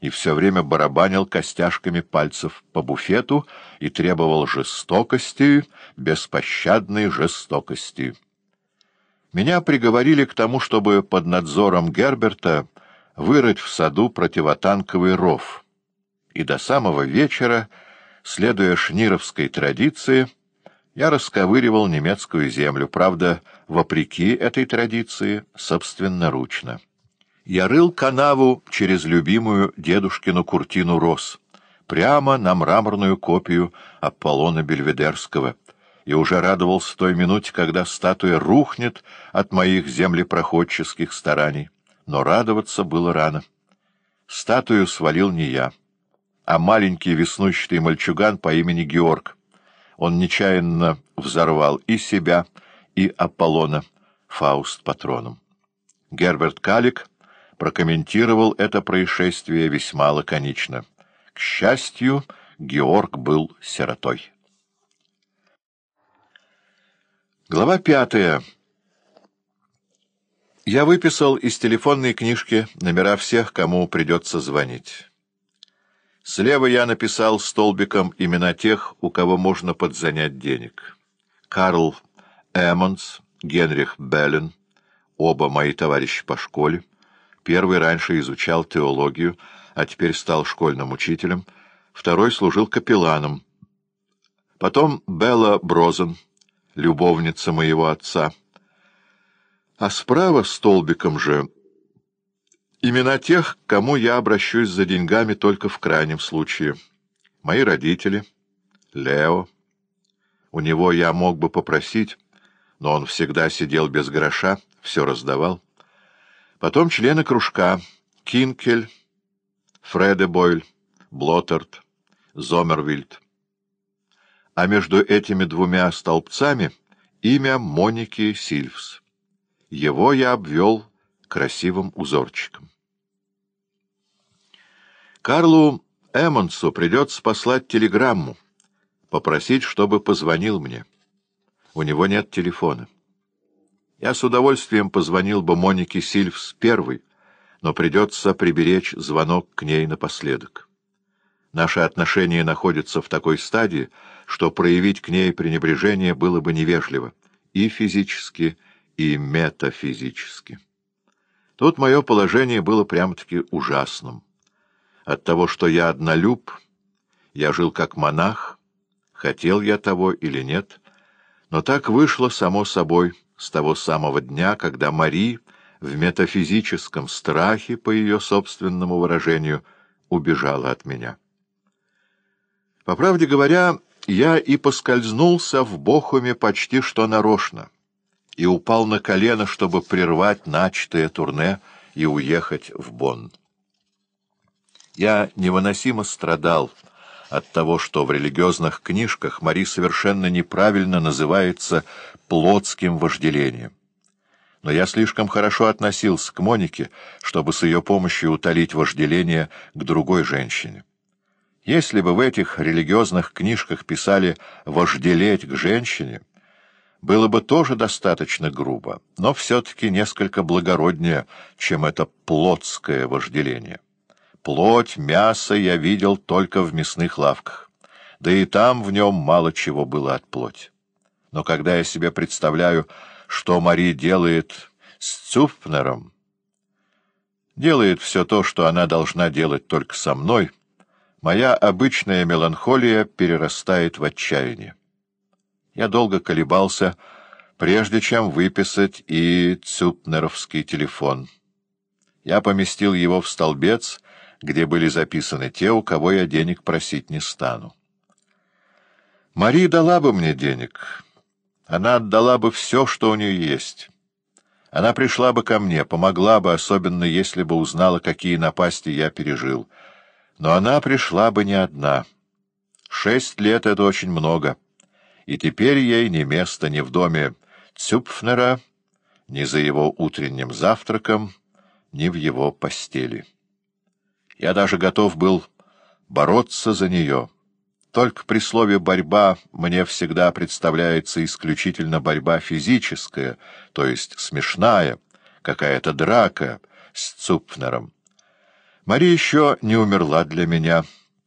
и все время барабанил костяшками пальцев по буфету и требовал жестокости, беспощадной жестокости. Меня приговорили к тому, чтобы под надзором Герберта вырыть в саду противотанковый ров. И до самого вечера, следуя шнировской традиции, я расковыривал немецкую землю, правда, вопреки этой традиции, собственноручно. Я рыл канаву через любимую дедушкину куртину роз, прямо на мраморную копию Аполлона Бельведерского, и уже радовался той минуте, когда статуя рухнет от моих землепроходческих стараний. Но радоваться было рано. Статую свалил не я, а маленький веснущатый мальчуган по имени Георг. Он нечаянно взорвал и себя, и Аполлона Фауст патроном. Герберт Калик прокомментировал это происшествие весьма лаконично. К счастью, Георг был сиротой. Глава пятая. Я выписал из телефонной книжки номера всех, кому придется звонить. Слева я написал столбиком имена тех, у кого можно подзанять денег. Карл Эммонс, Генрих Беллен, оба мои товарищи по школе. Первый раньше изучал теологию, а теперь стал школьным учителем. Второй служил капелланом. Потом Белла Брозен, любовница моего отца. А справа столбиком же имена тех, к кому я обращусь за деньгами только в крайнем случае. Мои родители, Лео. У него я мог бы попросить, но он всегда сидел без гроша, все раздавал. Потом члены кружка Кинкель, Фредебойль, Блоттерт, Зомервильд. А между этими двумя столбцами имя Моники Сильвс. Его я обвел красивым узорчиком. Карлу Эммонсу придется послать телеграмму, попросить, чтобы позвонил мне. У него нет телефона. Я с удовольствием позвонил бы Монике Сильвс первой, но придется приберечь звонок к ней напоследок. Наши отношения находятся в такой стадии, что проявить к ней пренебрежение было бы невежливо и физически, и метафизически. Тут мое положение было прямо-таки ужасным. От того, что я однолюб, я жил как монах, хотел я того или нет, но так вышло само собой с того самого дня, когда Мари в метафизическом страхе, по ее собственному выражению, убежала от меня. По правде говоря, я и поскользнулся в Бохуме почти что нарочно и упал на колено, чтобы прервать начатое турне и уехать в Бонн. Я невыносимо страдал от того, что в религиозных книжках Мари совершенно неправильно называется плотским вожделением. Но я слишком хорошо относился к Монике, чтобы с ее помощью утолить вожделение к другой женщине. Если бы в этих религиозных книжках писали «вожделеть к женщине», было бы тоже достаточно грубо, но все-таки несколько благороднее, чем это плотское вожделение. Плоть, мясо я видел только в мясных лавках, да и там в нем мало чего было от плоти. Но когда я себе представляю, что Мари делает с Цупфнером, делает все то, что она должна делать только со мной, моя обычная меланхолия перерастает в отчаяние. Я долго колебался, прежде чем выписать и цюпнеровский телефон. Я поместил его в столбец, где были записаны те, у кого я денег просить не стану. Мари дала бы мне денег. Она отдала бы все, что у нее есть. Она пришла бы ко мне, помогла бы, особенно если бы узнала, какие напасти я пережил. Но она пришла бы не одна. Шесть лет — это очень много и теперь ей ни места ни в доме Цюпфнера, ни за его утренним завтраком, ни в его постели. Я даже готов был бороться за нее. Только при слове «борьба» мне всегда представляется исключительно борьба физическая, то есть смешная, какая-то драка с Цупфнером. Мария еще не умерла для меня,